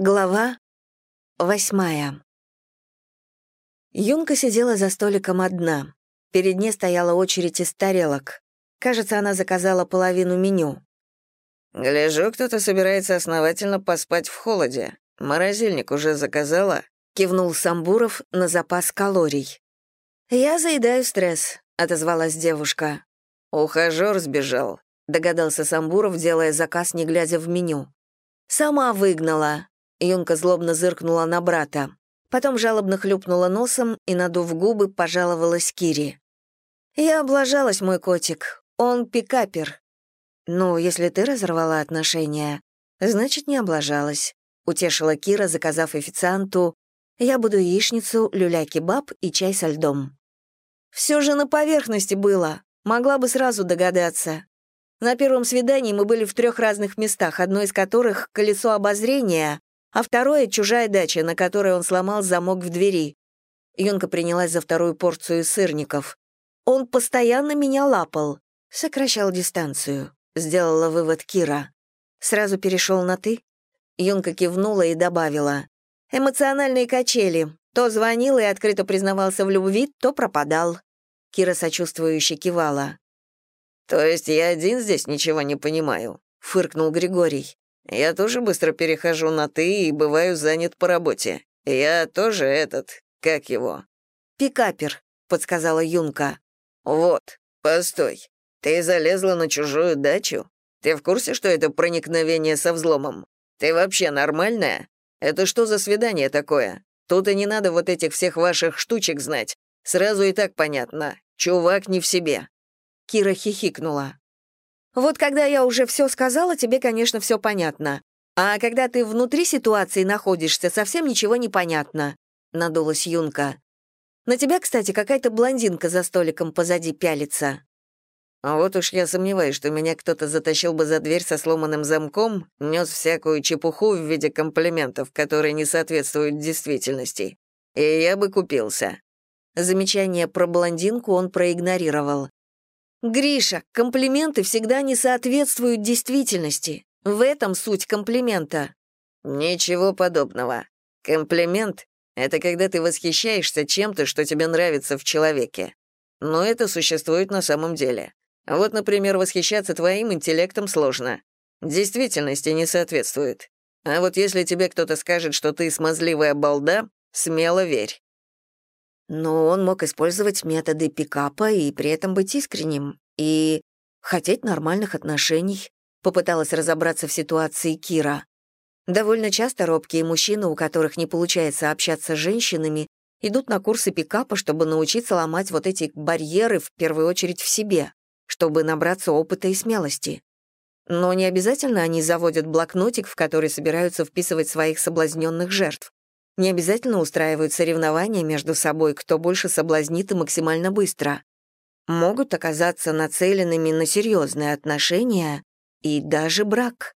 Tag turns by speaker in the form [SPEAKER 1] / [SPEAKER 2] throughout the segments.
[SPEAKER 1] Глава восьмая. Юнка сидела за столиком одна. Перед ней стояла очередь из тарелок. Кажется, она заказала половину меню.
[SPEAKER 2] «Гляжу, кто-то собирается основательно поспать в холоде. Морозильник уже заказала?»
[SPEAKER 1] — кивнул Самбуров на запас калорий. «Я заедаю стресс», — отозвалась девушка.
[SPEAKER 2] «Ухажёр сбежал», — догадался Самбуров, делая заказ, не глядя в меню.
[SPEAKER 1] «Сама выгнала», Юнка злобно зыркнула на брата. Потом жалобно хлюпнула носом и, надув губы, пожаловалась Кире. «Я облажалась, мой котик. Он пикапер». «Ну, если ты разорвала отношения, значит, не облажалась», — утешила Кира, заказав официанту «Я буду яичницу, люля-кебаб и чай со льдом». «Все же на поверхности было. Могла бы сразу догадаться. На первом свидании мы были в трех разных местах, одно из которых — колесо обозрения, а второе — чужая дача, на которой он сломал замок в двери. Юнка принялась за вторую порцию сырников. Он постоянно меня лапал, сокращал дистанцию, сделала вывод Кира. Сразу перешел на «ты»? Юнка кивнула и добавила. «Эмоциональные качели. То звонил и открыто признавался в любви, то пропадал». Кира сочувствующе кивала.
[SPEAKER 2] «То есть я один здесь ничего не понимаю?» — фыркнул Григорий. Я тоже быстро перехожу на «ты» и бываю занят по работе. Я тоже этот, как его?»
[SPEAKER 1] «Пикапер», — подсказала Юнка.
[SPEAKER 2] «Вот, постой. Ты залезла на чужую дачу? Ты в курсе, что это проникновение со взломом? Ты вообще нормальная? Это что за свидание такое? Тут и не надо вот этих всех ваших штучек знать. Сразу и так понятно. Чувак не в себе».
[SPEAKER 1] Кира хихикнула. Вот когда я уже все сказала, тебе, конечно, все понятно. А когда ты внутри ситуации находишься, совсем ничего не понятно», — надулась Юнка. «На тебя, кстати, какая-то блондинка за столиком позади пялится».
[SPEAKER 2] А вот уж я сомневаюсь, что меня кто-то затащил бы за дверь со сломанным замком, нес всякую чепуху в виде комплиментов, которые не соответствуют действительности. И я бы купился.
[SPEAKER 1] Замечание про блондинку он проигнорировал. «Гриша, комплименты всегда не соответствуют действительности. В этом суть комплимента».
[SPEAKER 2] «Ничего подобного. Комплимент — это когда ты восхищаешься чем-то, что тебе нравится в человеке. Но это существует на самом деле. Вот, например, восхищаться твоим интеллектом сложно. Действительности не соответствует. А вот если тебе кто-то скажет, что ты смазливая балда, смело верь.
[SPEAKER 1] Но он мог использовать методы пикапа и при этом быть искренним. И хотеть нормальных отношений. Попыталась разобраться в ситуации Кира. Довольно часто робкие мужчины, у которых не получается общаться с женщинами, идут на курсы пикапа, чтобы научиться ломать вот эти барьеры в первую очередь в себе, чтобы набраться опыта и смелости. Но не обязательно они заводят блокнотик, в который собираются вписывать своих соблазненных жертв. Не обязательно устраивают соревнования между собой, кто больше соблазнит и максимально быстро. Могут оказаться нацеленными на серьезные отношения и даже брак.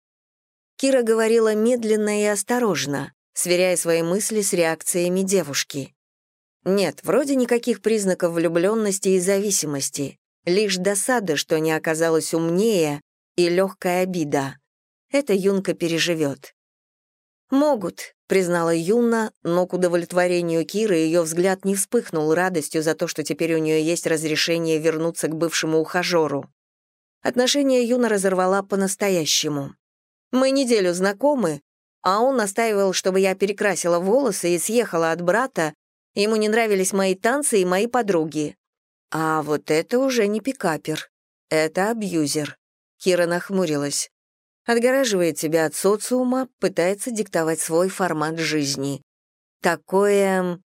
[SPEAKER 1] Кира говорила медленно и осторожно, сверяя свои мысли с реакциями девушки. Нет, вроде никаких признаков влюбленности и зависимости, лишь досада, что не оказалась умнее, и легкая обида. Это Юнка переживет. «Могут», — признала Юна, но к удовлетворению Киры ее взгляд не вспыхнул радостью за то, что теперь у нее есть разрешение вернуться к бывшему ухажеру. Отношения Юна разорвала по-настоящему. «Мы неделю знакомы, а он настаивал, чтобы я перекрасила волосы и съехала от брата, ему не нравились мои танцы и мои подруги. А вот это уже не пикапер, это абьюзер». Кира нахмурилась отгораживает себя от социума, пытается диктовать свой формат жизни. Такое...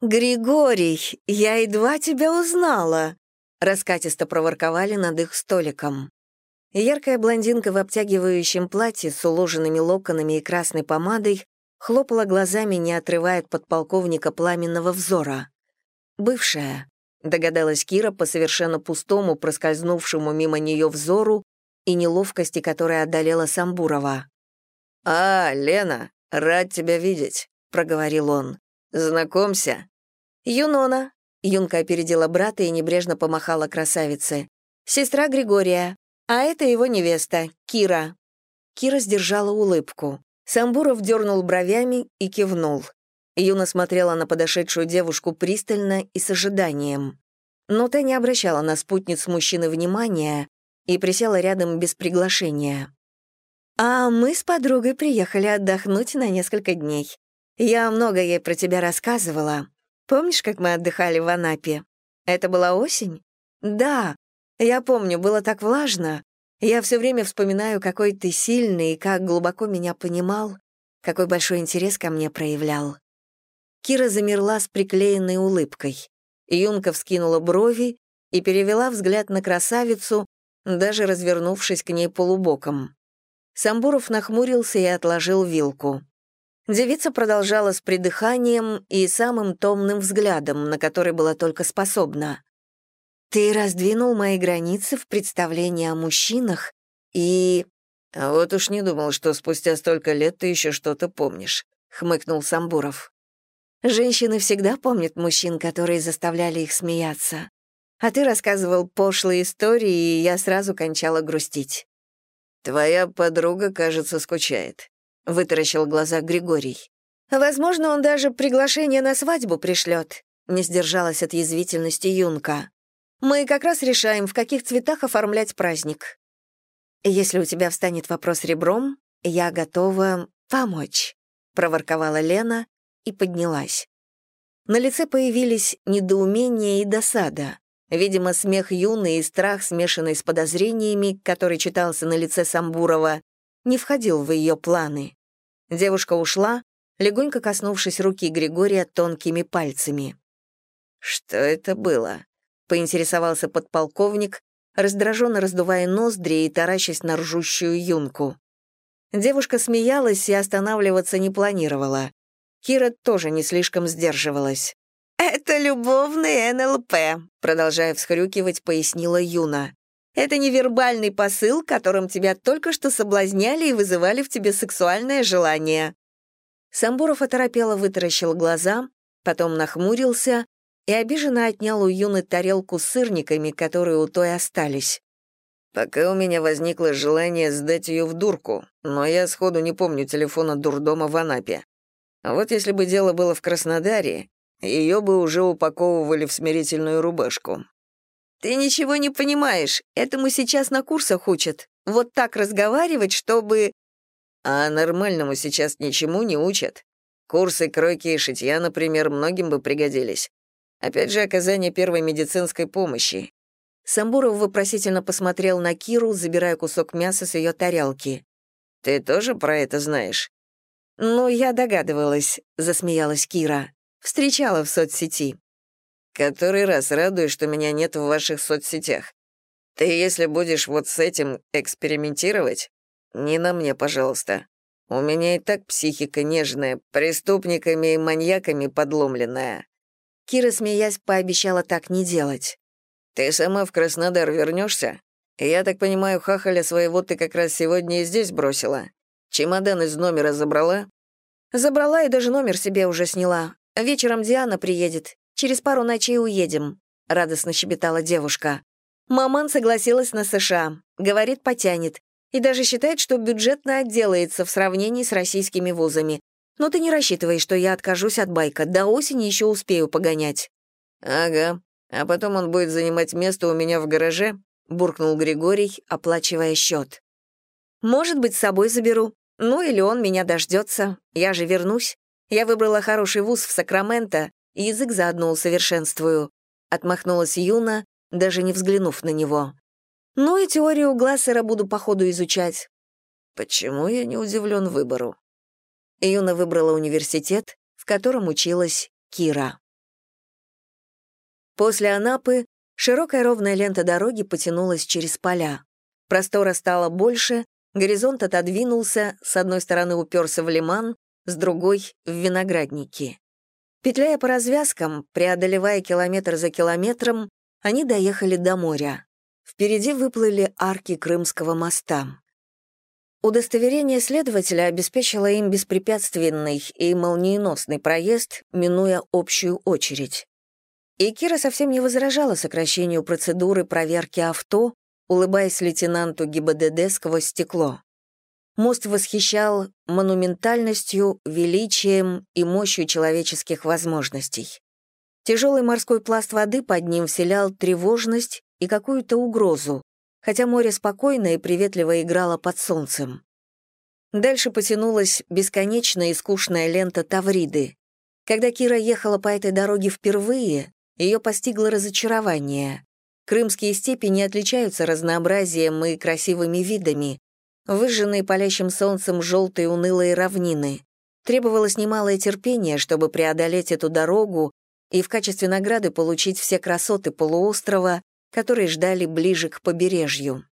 [SPEAKER 1] «Григорий, я едва тебя узнала!» Раскатисто проворковали над их столиком. Яркая блондинка в обтягивающем платье с уложенными локонами и красной помадой хлопала глазами, не отрывая от подполковника пламенного взора. «Бывшая», — догадалась Кира по совершенно пустому, проскользнувшему мимо нее взору, и неловкости, которая одолела Самбурова.
[SPEAKER 2] «А, Лена, рад тебя видеть», — проговорил он. «Знакомься».
[SPEAKER 1] «Юнона», — Юнка опередила брата и небрежно помахала красавице. «Сестра Григория, а это его невеста, Кира». Кира сдержала улыбку. Самбуров дернул бровями и кивнул. Юна смотрела на подошедшую девушку пристально и с ожиданием. Но та не обращала на спутниц мужчины внимания и присела рядом без приглашения. «А мы с подругой приехали отдохнуть на несколько дней. Я много ей про тебя рассказывала. Помнишь, как мы отдыхали в Анапе? Это была осень? Да, я помню, было так влажно. Я все время вспоминаю, какой ты сильный и как глубоко меня понимал, какой большой интерес ко мне проявлял. Кира замерла с приклеенной улыбкой. Юнка вскинула брови и перевела взгляд на красавицу, даже развернувшись к ней полубоком. Самбуров нахмурился и отложил вилку. Девица продолжала с придыханием и самым томным взглядом, на который была только способна. «Ты раздвинул мои границы в представлении о мужчинах и...»
[SPEAKER 2] «А вот уж не думал, что спустя столько лет ты еще что-то помнишь», — хмыкнул Самбуров.
[SPEAKER 1] «Женщины всегда помнят мужчин, которые заставляли их смеяться. А ты рассказывал пошлые истории, и я сразу кончала грустить».
[SPEAKER 2] «Твоя подруга, кажется, скучает», — вытаращил глаза Григорий.
[SPEAKER 1] «Возможно, он даже приглашение на свадьбу пришлет», — не сдержалась от язвительности Юнка. Мы как раз решаем, в каких цветах оформлять праздник. Если у тебя встанет вопрос ребром, я готова помочь», — проворковала Лена и поднялась. На лице появились недоумение и досада. Видимо, смех юный и страх, смешанный с подозрениями, который читался на лице Самбурова, не входил в ее планы. Девушка ушла, легонько коснувшись руки Григория тонкими пальцами.
[SPEAKER 2] «Что это было?»
[SPEAKER 1] поинтересовался подполковник, раздраженно раздувая ноздри и таращась на ржущую юнку. Девушка смеялась и останавливаться не планировала. Кира тоже не слишком сдерживалась. «Это любовный НЛП», — продолжая всхрюкивать, пояснила Юна. «Это невербальный посыл, которым тебя только что соблазняли и вызывали в тебе сексуальное желание». Самбуров оторопело вытаращил глаза, потом нахмурился и обиженно отнял у Юны тарелку с сырниками, которые у той остались.
[SPEAKER 2] «Пока у меня возникло желание сдать ее в дурку, но я сходу не помню телефона дурдома в Анапе. вот если бы дело было в Краснодаре, ее бы уже упаковывали в смирительную рубашку».
[SPEAKER 1] «Ты ничего не понимаешь, этому сейчас на курсах учат. Вот так разговаривать, чтобы...»
[SPEAKER 2] «А нормальному сейчас ничему не учат. Курсы кройки и шитья, например, многим бы пригодились. Опять же, оказание первой медицинской помощи.
[SPEAKER 1] Самбуров вопросительно посмотрел на Киру, забирая кусок мяса с ее тарелки.
[SPEAKER 2] «Ты тоже про это знаешь?»
[SPEAKER 1] «Ну, я догадывалась», — засмеялась Кира. «Встречала в соцсети».
[SPEAKER 2] «Который раз радуюсь, что меня нет в ваших соцсетях. Ты, если будешь вот с этим экспериментировать, не на мне, пожалуйста. У меня и так психика нежная, преступниками и маньяками подломленная.
[SPEAKER 1] Кира, смеясь, пообещала так не делать.
[SPEAKER 2] «Ты сама в Краснодар вернешься? Я так понимаю, хахаля своего ты как раз сегодня и здесь бросила. Чемодан из номера забрала?»
[SPEAKER 1] «Забрала и даже номер себе уже сняла. Вечером Диана приедет. Через пару ночей уедем», — радостно щебетала девушка. Маман согласилась на США. Говорит, потянет. И даже считает, что бюджетно отделается в сравнении с российскими вузами. Но ты не рассчитывай, что я откажусь от байка. До осени еще успею погонять».
[SPEAKER 2] «Ага. А потом он будет занимать место у меня в гараже?» — буркнул Григорий, оплачивая счет.
[SPEAKER 1] «Может быть, с собой заберу. Ну или он меня дождется. Я же вернусь. Я выбрала хороший вуз в Сакраменто, и язык заодно усовершенствую». Отмахнулась Юна, даже не взглянув на него. «Ну и теорию Глассера буду по ходу изучать».
[SPEAKER 2] «Почему я не удивлен выбору?»
[SPEAKER 1] Юна выбрала университет, в котором училась Кира. После Анапы широкая ровная лента дороги потянулась через поля. Простора стало больше, горизонт отодвинулся, с одной стороны уперся в лиман, с другой — в виноградники. Петляя по развязкам, преодолевая километр за километром, они доехали до моря. Впереди выплыли арки Крымского моста. Удостоверение следователя обеспечило им беспрепятственный и молниеносный проезд, минуя общую очередь. И Кира совсем не возражала сокращению процедуры проверки авто, улыбаясь лейтенанту ГИБДД сквозь стекло. Мост восхищал монументальностью, величием и мощью человеческих возможностей. Тяжелый морской пласт воды под ним вселял тревожность и какую-то угрозу, хотя море спокойно и приветливо играло под солнцем. Дальше потянулась бесконечная и скучная лента Тавриды. Когда Кира ехала по этой дороге впервые, ее постигло разочарование. Крымские степи не отличаются разнообразием и красивыми видами, выжженные палящим солнцем желтые унылые равнины. Требовалось немалое терпение, чтобы преодолеть эту дорогу и в качестве награды получить все красоты полуострова, которые ждали ближе к побережью.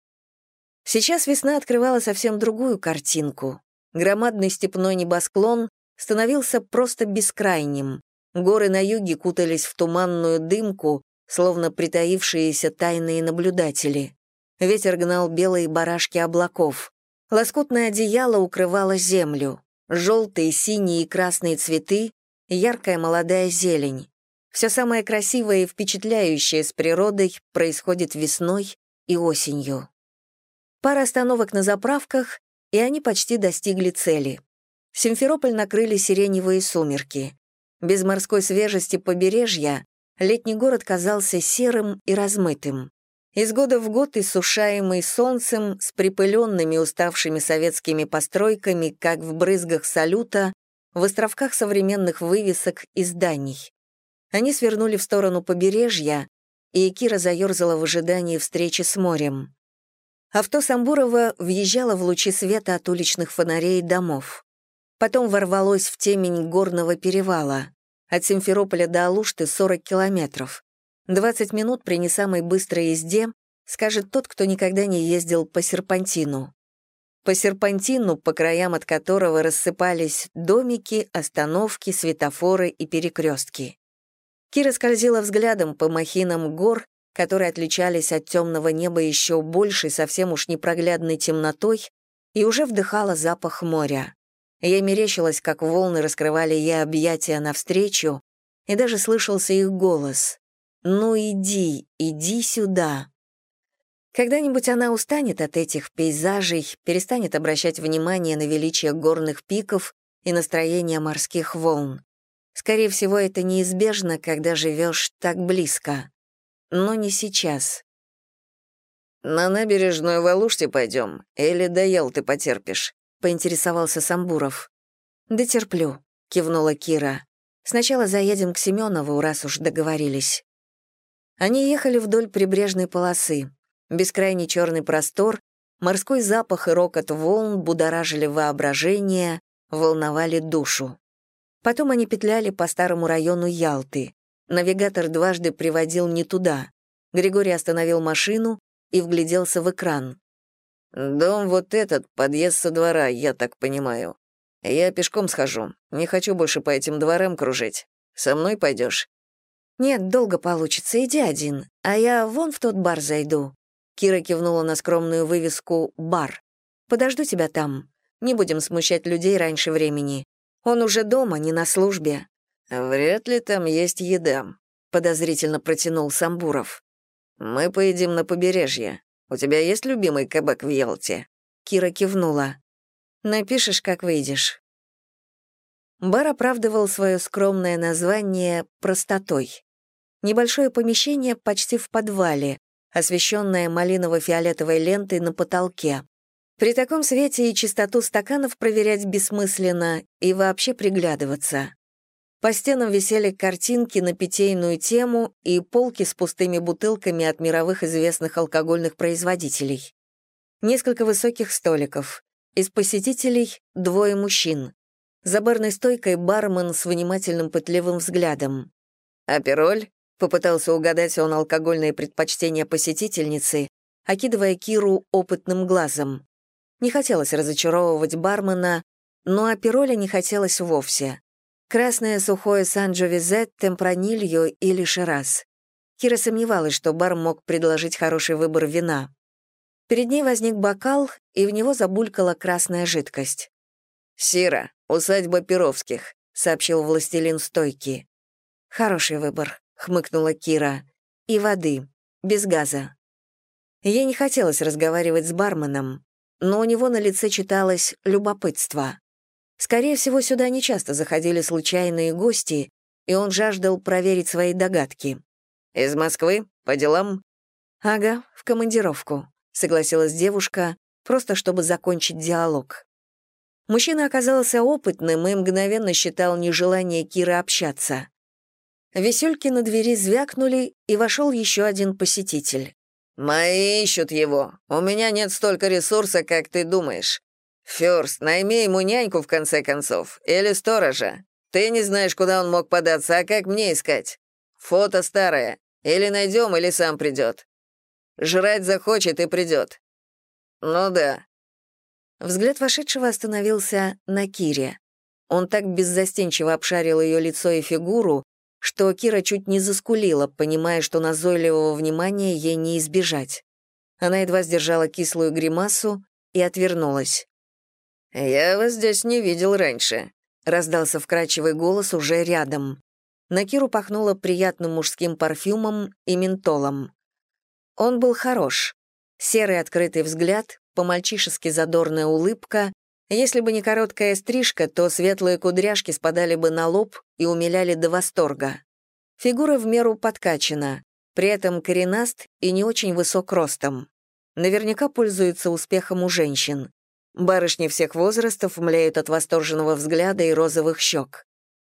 [SPEAKER 1] Сейчас весна открывала совсем другую картинку. Громадный степной небосклон становился просто бескрайним. Горы на юге кутались в туманную дымку, словно притаившиеся тайные наблюдатели. Ветер гнал белые барашки облаков. Лоскутное одеяло укрывало землю. Желтые, синие и красные цветы, яркая молодая зелень. Все самое красивое и впечатляющее с природой происходит весной и осенью. Пара остановок на заправках, и они почти достигли цели. Симферополь накрыли сиреневые сумерки. Без морской свежести побережья летний город казался серым и размытым. Из года в год иссушаемый солнцем, с припыленными уставшими советскими постройками, как в брызгах салюта, в островках современных вывесок и зданий. Они свернули в сторону побережья, и Кира заерзала в ожидании встречи с морем. Авто Самбурова въезжало в лучи света от уличных фонарей домов. Потом ворвалось в темень горного перевала. От Симферополя до Алушты 40 километров. 20 минут при не самой быстрой езде, скажет тот, кто никогда не ездил по серпантину. По серпантину, по краям от которого рассыпались домики, остановки, светофоры и перекрестки. Кира скользила взглядом по махинам гор, которые отличались от темного неба еще большей, совсем уж непроглядной темнотой, и уже вдыхала запах моря. Ей мерещилось, как волны раскрывали ей объятия навстречу, и даже слышался их голос. «Ну иди, иди сюда». Когда-нибудь она устанет от этих пейзажей, перестанет обращать внимание на величие горных пиков и настроение морских волн. Скорее всего, это неизбежно, когда живешь так близко. Но не сейчас.
[SPEAKER 2] «На набережную в Алуште пойдем, или доел ты потерпишь?»
[SPEAKER 1] — поинтересовался Самбуров. «Да терплю», — кивнула Кира. «Сначала заедем к Семенову, раз уж договорились». Они ехали вдоль прибрежной полосы. Бескрайний черный простор, морской запах и рокот волн будоражили воображение, волновали душу. Потом они петляли по старому району Ялты. Навигатор дважды приводил не туда. Григорий остановил машину и вгляделся в экран.
[SPEAKER 2] «Дом вот этот, подъезд со двора, я так понимаю. Я пешком схожу. Не хочу больше по этим дворам кружить. Со мной пойдешь?
[SPEAKER 1] «Нет, долго получится, иди один, а я вон в тот бар зайду». Кира кивнула на скромную вывеску «Бар». «Подожду тебя там. Не будем смущать людей раньше времени. Он уже дома, не на службе».
[SPEAKER 2] «Вряд ли там есть еда», — подозрительно протянул Самбуров. «Мы поедем на побережье. У тебя есть любимый кабак в Ялте?»
[SPEAKER 1] Кира кивнула. «Напишешь, как выйдешь». Бар оправдывал свое скромное название простотой. Небольшое помещение почти в подвале, освещенное малиново-фиолетовой лентой на потолке. При таком свете и чистоту стаканов проверять бессмысленно и вообще приглядываться. По стенам висели картинки на питейную тему и полки с пустыми бутылками от мировых известных алкогольных производителей. Несколько высоких столиков. Из посетителей — двое мужчин. За барной стойкой бармен с внимательным пытливым взглядом.
[SPEAKER 2] «Апероль?»
[SPEAKER 1] — попытался угадать он алкогольные предпочтения посетительницы, окидывая Киру опытным глазом. Не хотелось разочаровывать бармена, но апероля не хотелось вовсе. Красное сухое Сан-Джовизет, Темпранильо или Шираз. Кира сомневалась, что бар мог предложить хороший выбор вина. Перед ней возник бокал, и в него забулькала красная жидкость.
[SPEAKER 2] «Сира, усадьба Перовских», — сообщил властелин стойки.
[SPEAKER 1] «Хороший выбор», — хмыкнула Кира. «И воды, без газа». Ей не хотелось разговаривать с барменом. но у него на лице читалось любопытство. Скорее всего, сюда нечасто заходили случайные гости, и он жаждал проверить свои догадки.
[SPEAKER 2] «Из Москвы? По делам?»
[SPEAKER 1] «Ага, в командировку», — согласилась девушка, просто чтобы закончить диалог. Мужчина оказался опытным и мгновенно считал нежелание Киры общаться. Весельки на двери звякнули, и вошел еще один посетитель.
[SPEAKER 2] «Мои ищут его. У меня нет столько ресурса, как ты думаешь. Фёрст, найми ему няньку, в конце концов, или сторожа. Ты не знаешь, куда он мог податься, а как мне искать? Фото старое. Или найдем, или сам придет. Жрать захочет и придет. Ну да».
[SPEAKER 1] Взгляд вошедшего остановился на Кире. Он так беззастенчиво обшарил ее лицо и фигуру, что Кира чуть не заскулила, понимая, что назойливого внимания ей не избежать. Она едва сдержала кислую гримасу и отвернулась.
[SPEAKER 2] «Я вас здесь не видел раньше», — раздался вкрадчивый голос уже рядом.
[SPEAKER 1] На Киру пахнуло приятным мужским парфюмом и ментолом. Он был хорош. Серый открытый взгляд, по-мальчишески задорная улыбка, если бы не короткая стрижка, то светлые кудряшки спадали бы на лоб и умиляли до восторга. Фигура в меру подкачана, при этом коренаст и не очень высок ростом. Наверняка пользуется успехом у женщин. Барышни всех возрастов млеют от восторженного взгляда и розовых щек.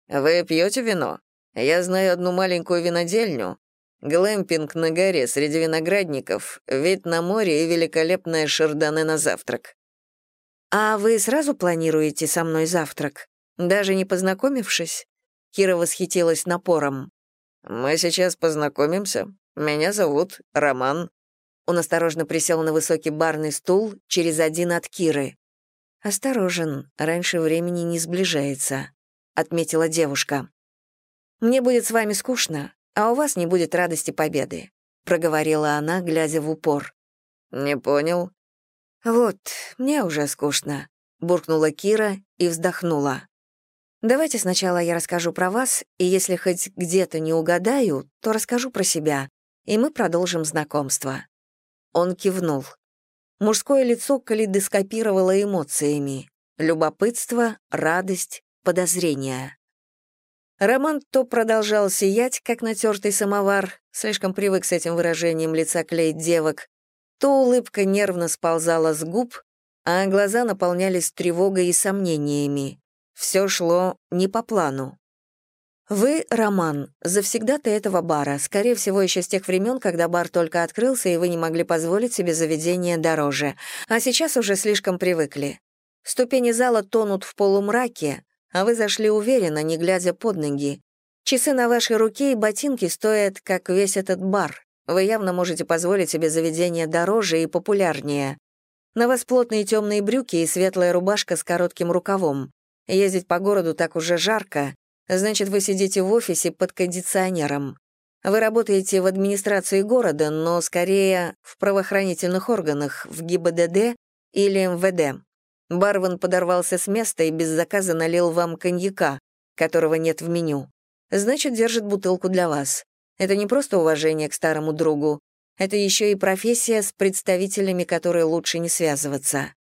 [SPEAKER 2] «Вы пьете вино? Я знаю одну маленькую винодельню. Глэмпинг на горе среди виноградников, вид на море и великолепное шардоне на завтрак.
[SPEAKER 1] «А вы сразу планируете со мной завтрак, даже не познакомившись?» Кира восхитилась напором.
[SPEAKER 2] «Мы сейчас познакомимся. Меня зовут Роман».
[SPEAKER 1] Он осторожно присел на высокий барный стул через один от Киры. «Осторожен, раньше времени не сближается», — отметила девушка. «Мне будет с вами скучно, а у вас не будет радости победы», — проговорила она, глядя в упор.
[SPEAKER 2] «Не понял»,
[SPEAKER 1] «Вот, мне уже скучно», — буркнула Кира и вздохнула. «Давайте сначала я расскажу про вас, и если хоть где-то не угадаю, то расскажу про себя, и мы продолжим знакомство». Он кивнул. Мужское лицо калейдоскопировало эмоциями. Любопытство, радость, подозрение. Роман то продолжал сиять, как натертый самовар, слишком привык с этим выражением лица клеить девок, то улыбка нервно сползала с губ, а глаза наполнялись тревогой и сомнениями. Все шло не по плану. «Вы, Роман, завсегда-то этого бара, скорее всего, еще с тех времен, когда бар только открылся, и вы не могли позволить себе заведение дороже, а сейчас уже слишком привыкли. Ступени зала тонут в полумраке, а вы зашли уверенно, не глядя под ноги. Часы на вашей руке и ботинки стоят, как весь этот бар. Вы явно можете позволить себе заведение дороже и популярнее. На вас плотные темные брюки и светлая рубашка с коротким рукавом. Ездить по городу так уже жарко, значит, вы сидите в офисе под кондиционером. Вы работаете в администрации города, но скорее в правоохранительных органах, в ГИБДД или МВД. Барван подорвался с места и без заказа налил вам коньяка, которого нет в меню. Значит, держит бутылку для вас. Это не просто уважение к старому другу, это еще и профессия с представителями, которые лучше не связываться.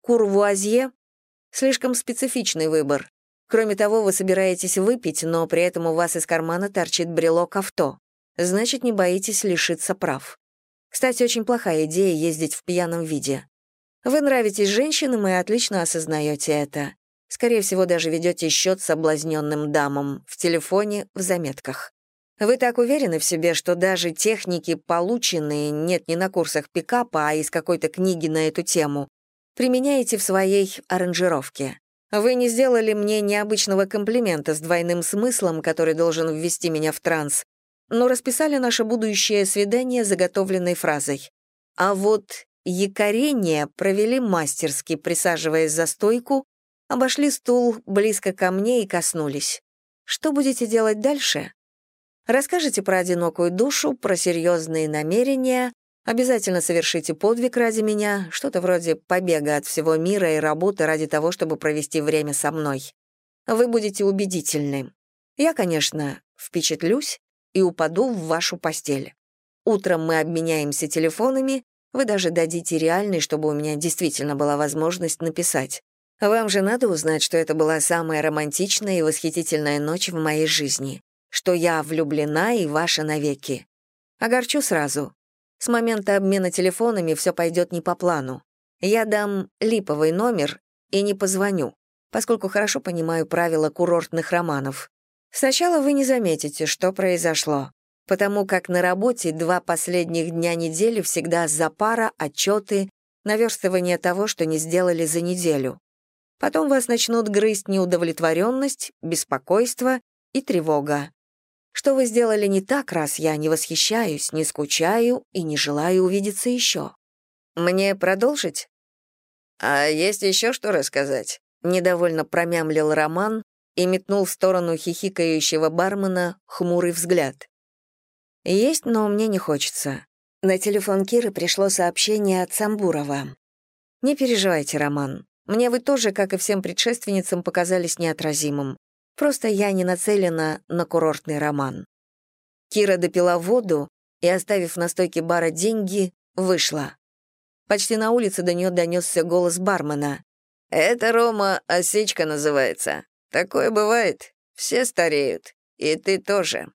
[SPEAKER 1] Курвуазье — слишком специфичный выбор. Кроме того, вы собираетесь выпить, но при этом у вас из кармана торчит брелок авто. Значит, не боитесь лишиться прав. Кстати, очень плохая идея ездить в пьяном виде. Вы нравитесь женщинам и отлично осознаете это. Скорее всего, даже ведете счет соблазненным дамам в телефоне, в заметках. Вы так уверены в себе, что даже техники, полученные нет не на курсах пикапа, а из какой-то книги на эту тему, применяете в своей аранжировке. Вы не сделали мне необычного комплимента с двойным смыслом, который должен ввести меня в транс, но расписали наше будущее свидание заготовленной фразой. А вот якорение провели мастерски, присаживаясь за стойку, обошли стул близко ко мне и коснулись. Что будете делать дальше? Расскажите про одинокую душу, про серьезные намерения, обязательно совершите подвиг ради меня, что-то вроде побега от всего мира и работы ради того, чтобы провести время со мной. Вы будете убедительны. Я, конечно, впечатлюсь и упаду в вашу постель. Утром мы обменяемся телефонами, Вы даже дадите реальный, чтобы у меня действительно была возможность написать. Вам же надо узнать, что это была самая романтичная и восхитительная ночь в моей жизни, что я влюблена и ваша навеки. Огорчу сразу. С момента обмена телефонами все пойдет не по плану. Я дам липовый номер и не позвоню, поскольку хорошо понимаю правила курортных романов. Сначала вы не заметите, что произошло, потому как на работе два последних дня недели всегда за пара, отчеты, наверстывание того, что не сделали за неделю. Потом вас начнут грызть неудовлетворенность, беспокойство и тревога. Что вы сделали не так, раз я не восхищаюсь, не скучаю и не желаю увидеться еще? Мне продолжить?
[SPEAKER 2] А есть еще что рассказать?
[SPEAKER 1] Недовольно промямлил Роман и метнул в сторону хихикающего бармена хмурый взгляд. Есть, но мне не хочется. На телефон Киры пришло сообщение от Самбурова. «Не переживайте, Роман. Мне вы тоже, как и всем предшественницам, показались неотразимым. Просто я не нацелена на курортный роман». Кира допила воду и, оставив на стойке бара деньги, вышла. Почти на улице до нее донесся голос бармена.
[SPEAKER 2] «Это, Рома, осечка называется. Такое бывает. Все стареют. И ты тоже».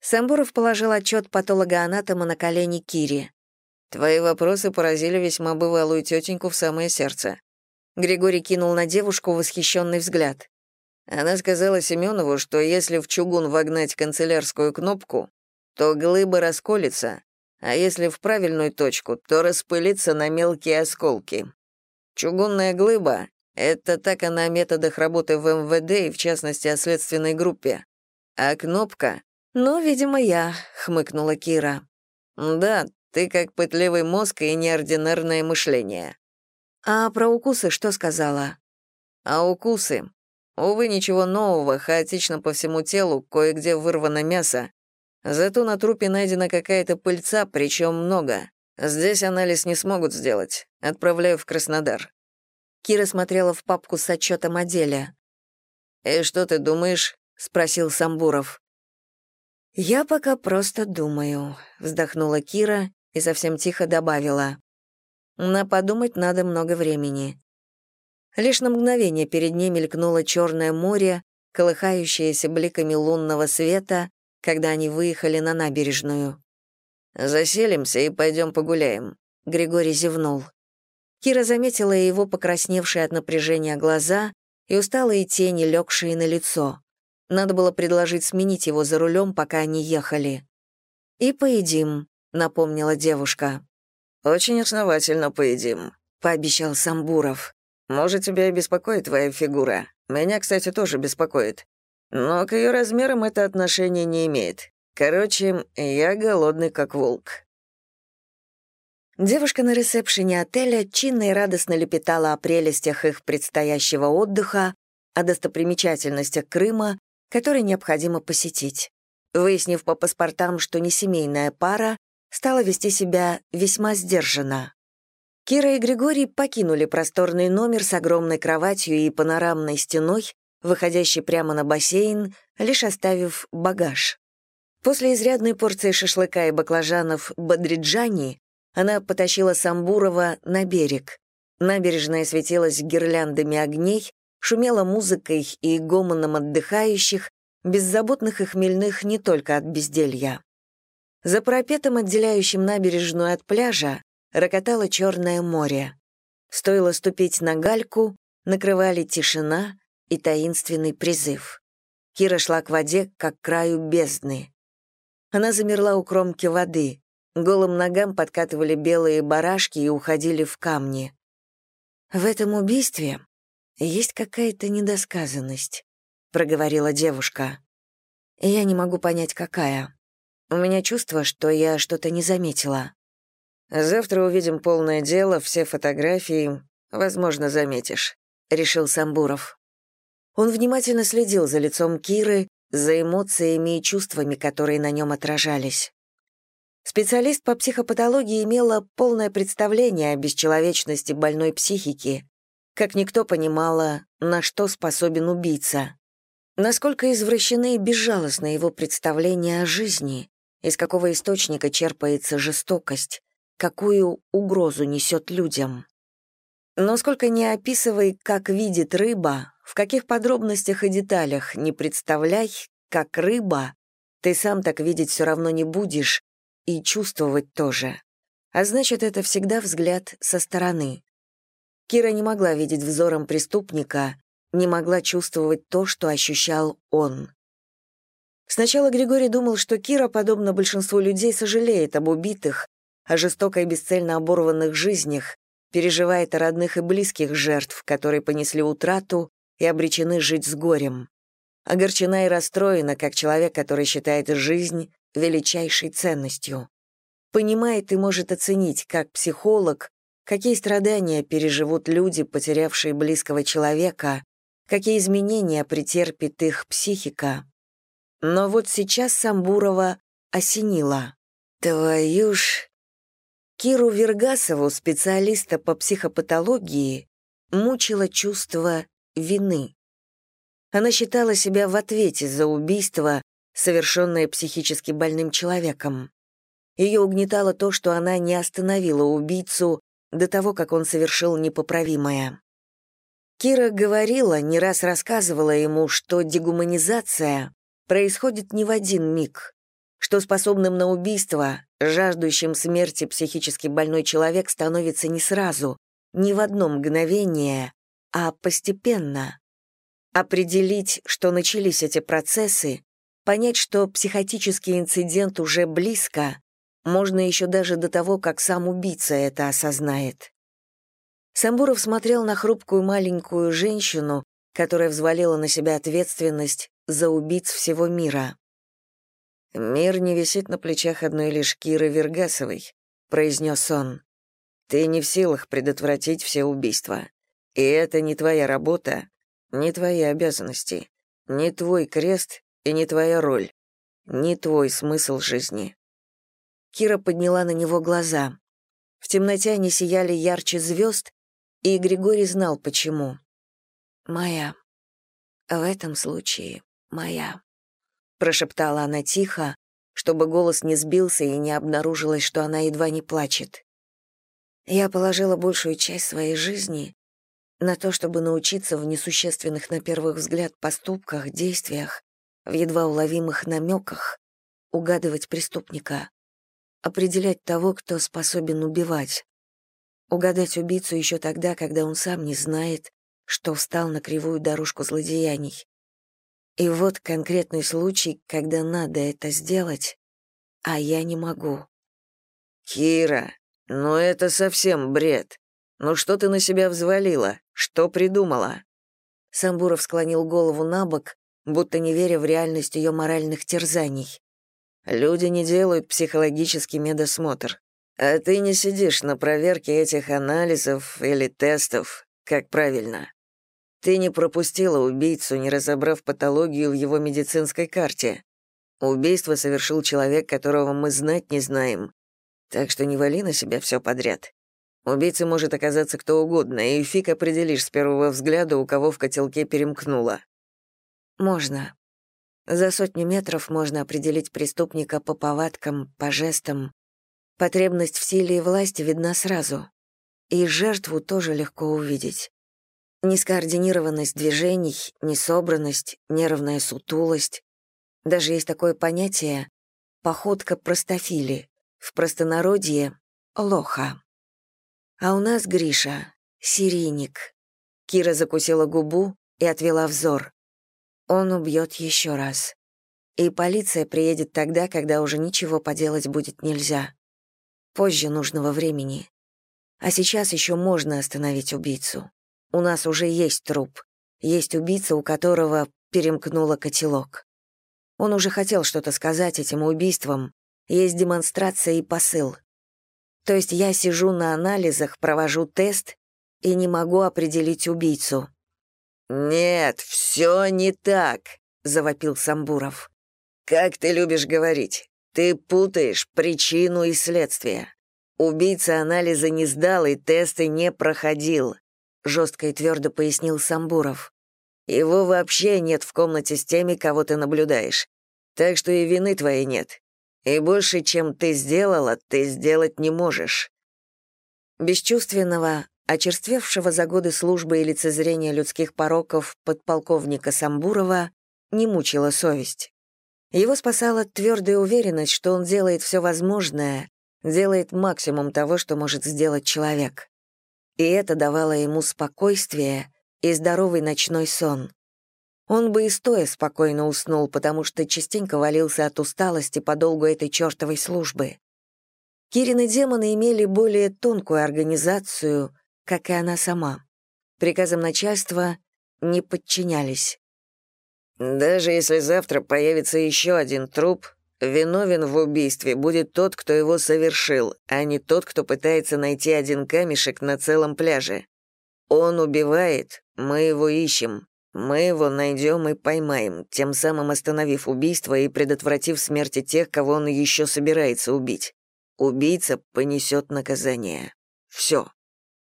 [SPEAKER 1] Самбуров положил отчет патологоанатома на колени Кири.
[SPEAKER 2] Твои вопросы поразили весьма бывалую тетеньку в самое сердце.
[SPEAKER 1] Григорий кинул на девушку восхищенный взгляд.
[SPEAKER 2] Она сказала Семенову, что если в чугун вогнать канцелярскую кнопку, то глыба расколется, а если в правильную точку, то распылится на мелкие осколки. Чугунная глыба — это так она о методах работы в МВД и, в частности, о следственной группе. А кнопка...
[SPEAKER 1] «Ну, видимо, я», — хмыкнула Кира.
[SPEAKER 2] «Да, ты как пытливый мозг и неординарное мышление.
[SPEAKER 1] А про укусы что сказала?
[SPEAKER 2] А укусы? Увы, ничего нового, хаотично по всему телу, кое-где вырвано мясо. Зато на трупе найдена какая-то пыльца, причем много. Здесь анализ не смогут сделать. Отправляю в Краснодар.
[SPEAKER 1] Кира смотрела в папку с отчетом о деле.
[SPEAKER 2] «И что ты думаешь?» — спросил Самбуров.
[SPEAKER 1] «Я пока просто думаю», — вздохнула Кира и совсем тихо добавила. «На подумать надо много времени». Лишь на мгновение перед ней мелькнуло черное море, колыхающееся бликами лунного света, когда они выехали на набережную.
[SPEAKER 2] «Заселимся и пойдем погуляем», —
[SPEAKER 1] Григорий зевнул. Кира заметила его покрасневшие от напряжения глаза и усталые тени, легшие на лицо. Надо было предложить сменить его за рулем, пока они ехали. «И поедим», напомнила девушка.
[SPEAKER 2] «Очень основательно поедим», — пообещал Самбуров. «Может, тебя беспокоит твоя фигура. Меня, кстати, тоже беспокоит. Но к ее размерам это отношение не имеет. Короче, я голодный как волк».
[SPEAKER 1] Девушка на ресепшене отеля чинно и радостно лепетала о прелестях их предстоящего отдыха, о достопримечательностях Крыма, которые необходимо посетить. Выяснив по паспортам, что не семейная пара, стала вести себя весьма сдержанно. Кира и Григорий покинули просторный номер с огромной кроватью и панорамной стеной, выходящей прямо на бассейн, лишь оставив багаж. После изрядной порции шашлыка и баклажанов бадриджани она потащила Самбурова на берег. Набережная светилась гирляндами огней, шумела музыкой и гомоном отдыхающих, беззаботных и хмельных не только от безделья. За парапетом, отделяющим набережную от пляжа, рокотало Черное море. Стоило ступить на гальку, накрывали тишина и таинственный призыв. Кира шла к воде, как к краю бездны. Она замерла у кромки воды. Голым ногам подкатывали белые барашки и уходили в камни. «В этом убийстве есть какая-то недосказанность», — проговорила девушка. «Я не могу понять, какая. У меня чувство, что я что-то не заметила.
[SPEAKER 2] Завтра увидим полное дело, все фотографии, возможно, заметишь, решил Самбуров.
[SPEAKER 1] Он внимательно следил за лицом Киры, за эмоциями и чувствами, которые на нем отражались. Специалист по психопатологии имела полное представление о бесчеловечности больной психики, как никто понимала, на что способен убийца. Насколько извращены и безжалостны его представления о жизни, из какого источника черпается жестокость, какую угрозу несет людям. Но сколько не описывай, как видит рыба, в каких подробностях и деталях не представляй, как рыба, ты сам так видеть все равно не будешь и чувствовать тоже. А значит, это всегда взгляд со стороны. Кира не могла видеть взором преступника, не могла чувствовать то, что ощущал он. Сначала Григорий думал, что Кира, подобно большинству людей, сожалеет об убитых, о жестоко и бесцельно оборванных жизнях, переживает о родных и близких жертв, которые понесли утрату и обречены жить с горем. Огорчена и расстроена, как человек, который считает жизнь величайшей ценностью. Понимает и может оценить, как психолог, какие страдания переживут люди, потерявшие близкого человека, какие изменения претерпит их психика. Но вот сейчас Самбурова осенила. Твою ж... Киру Вергасову, специалиста по психопатологии, мучило чувство вины. Она считала себя в ответе за убийство, совершенное психически больным человеком. Ее угнетало то, что она не остановила убийцу до того, как он совершил непоправимое. Кира говорила, не раз рассказывала ему, что дегуманизация происходит не в один миг, что способным на убийство, жаждущим смерти психически больной человек становится не сразу, не в одно мгновение, а постепенно. Определить, что начались эти процессы, понять, что психотический инцидент уже близко, можно еще даже до того, как сам убийца это осознает. Самбуров смотрел на хрупкую маленькую женщину, которая взвалила на себя ответственность за убийц всего мира. «Мир не висит на плечах одной лишь Киры Вергасовой», — произнес он. «Ты не в силах предотвратить все убийства. И это не твоя работа, не твои обязанности, не твой крест и не твоя роль, не твой смысл жизни». Кира подняла на него глаза. В темноте они сияли ярче звезд, и Григорий знал, почему. «Моя. В этом случае моя», — прошептала она тихо, чтобы голос не сбился и не обнаружилось, что она едва не плачет. «Я положила большую часть своей жизни на то, чтобы научиться в несущественных на первых взгляд поступках, действиях, в едва уловимых намеках угадывать преступника, определять того, кто способен убивать, угадать убийцу еще тогда, когда он сам не знает, что встал на кривую дорожку злодеяний. И вот конкретный случай, когда надо это сделать, а я не могу.
[SPEAKER 2] «Кира, ну это совсем бред. Ну что ты на себя взвалила? Что придумала?»
[SPEAKER 1] Самбуров склонил голову на бок, будто не веря в реальность ее моральных терзаний.
[SPEAKER 2] «Люди не делают психологический медосмотр. А ты не сидишь на проверке этих анализов или тестов, как правильно. Ты не пропустила убийцу, не разобрав патологию в его медицинской карте. Убийство совершил человек, которого мы знать не знаем. Так что не вали на себя все подряд. Убийцей может оказаться кто угодно, и фиг определишь с первого взгляда, у кого в котелке перемкнуло.
[SPEAKER 1] Можно. За сотню метров можно определить преступника по повадкам, по жестам, Потребность в силе и власти видна сразу. И жертву тоже легко увидеть. Нескоординированность движений, несобранность, нервная сутулость. Даже есть такое понятие — походка простофили, в простонародье — лоха. А у нас Гриша — серийник. Кира закусила губу и отвела взор. Он убьет еще раз. И полиция приедет тогда, когда уже ничего поделать будет нельзя позже нужного времени. А сейчас еще можно остановить убийцу. У нас уже есть труп. Есть убийца, у которого перемкнуло котелок. Он уже хотел что-то сказать этим убийством. Есть демонстрация и посыл. То есть я сижу на анализах, провожу тест и не могу определить убийцу.
[SPEAKER 2] «Нет, все не так», — завопил Самбуров. «Как ты любишь говорить, ты путаешь причину и следствие. Убийца анализа не сдал и тесты не проходил, жестко и твердо пояснил Самбуров. Его вообще нет в комнате с теми, кого ты наблюдаешь. Так что и вины твоей нет. И больше, чем ты сделала, ты сделать не можешь».
[SPEAKER 1] Бесчувственного, очерствевшего за годы службы и лицезрения людских пороков подполковника Самбурова не мучила совесть. Его спасала твердая уверенность, что он делает все возможное, делает максимум того, что может сделать человек. И это давало ему спокойствие и здоровый ночной сон. Он бы и стоя спокойно уснул, потому что частенько валился от усталости по долгу этой чертовой службы. Кирины демоны имели более тонкую организацию, как и она сама. Приказам начальства не подчинялись.
[SPEAKER 2] «Даже если завтра появится еще один труп, виновен в убийстве будет тот, кто его совершил, а не тот, кто пытается найти один камешек на целом пляже. Он убивает, мы его ищем, мы его найдем и поймаем, тем самым остановив убийство и предотвратив смерти тех, кого он еще собирается убить. Убийца понесет наказание. Все.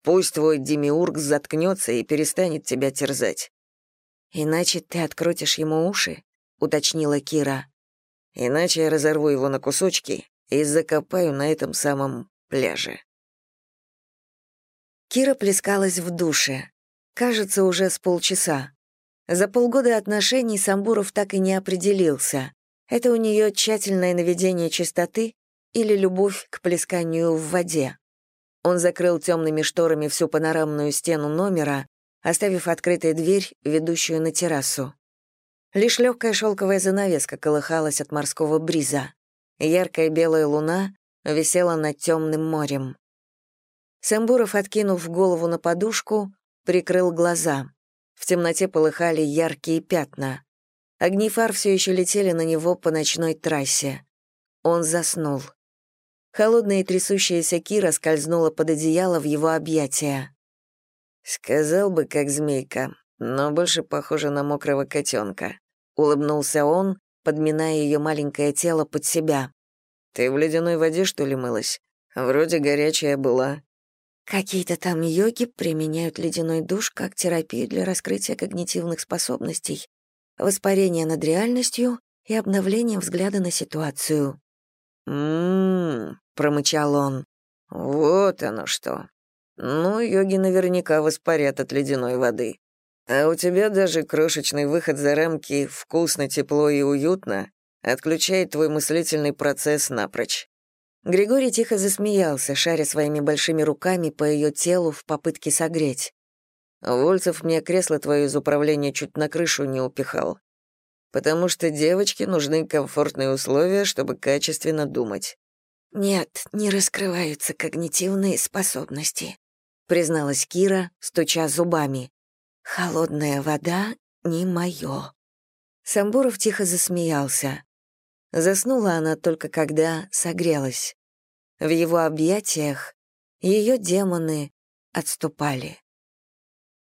[SPEAKER 2] Пусть твой демиург заткнется и перестанет тебя терзать.
[SPEAKER 1] «Иначе ты открутишь ему уши?» — уточнила Кира.
[SPEAKER 2] «Иначе я разорву его на кусочки и закопаю на этом самом пляже».
[SPEAKER 1] Кира плескалась в душе. Кажется, уже с полчаса. За полгода отношений Самбуров так и не определился. Это у нее тщательное наведение чистоты или любовь к плесканию в воде. Он закрыл темными шторами всю панорамную стену номера, оставив открытой дверь, ведущую на террасу. Лишь легкая шелковая занавеска колыхалась от морского бриза. Яркая белая луна висела над темным морем. Самбуров, откинув голову на подушку, прикрыл глаза. В темноте полыхали яркие пятна. Огни фар все еще летели на него по ночной трассе. Он заснул. Холодная и трясущаяся Кира скользнула под одеяло в его объятия.
[SPEAKER 2] «Сказал бы, как змейка, но больше похоже на мокрого котенка», — улыбнулся он, подминая ее маленькое тело под себя. «Ты в ледяной воде, что ли, мылась? Вроде горячая была».
[SPEAKER 1] Какие-то там йоги применяют ледяной душ как терапию для раскрытия когнитивных способностей, воспарения над реальностью и обновления взгляда на ситуацию.
[SPEAKER 2] «М-м-м», промычал он. «Вот оно что. Ну, йоги наверняка воспарят от ледяной воды. А у тебя даже крошечный выход за рамки «вкусно, тепло и уютно» отключает твой мыслительный процесс напрочь».
[SPEAKER 1] Григорий тихо засмеялся, шаря своими большими руками по ее телу в попытке согреть.
[SPEAKER 2] «Вольцев мне кресло твое из управления чуть на крышу не упихал. Потому что девочке нужны комфортные условия, чтобы качественно думать.
[SPEAKER 1] «Нет, не раскрываются когнитивные способности», — призналась Кира, стуча зубами. «Холодная вода не моё». Самбуров тихо засмеялся. Заснула она только когда согрелась. В его объятиях ее демоны отступали.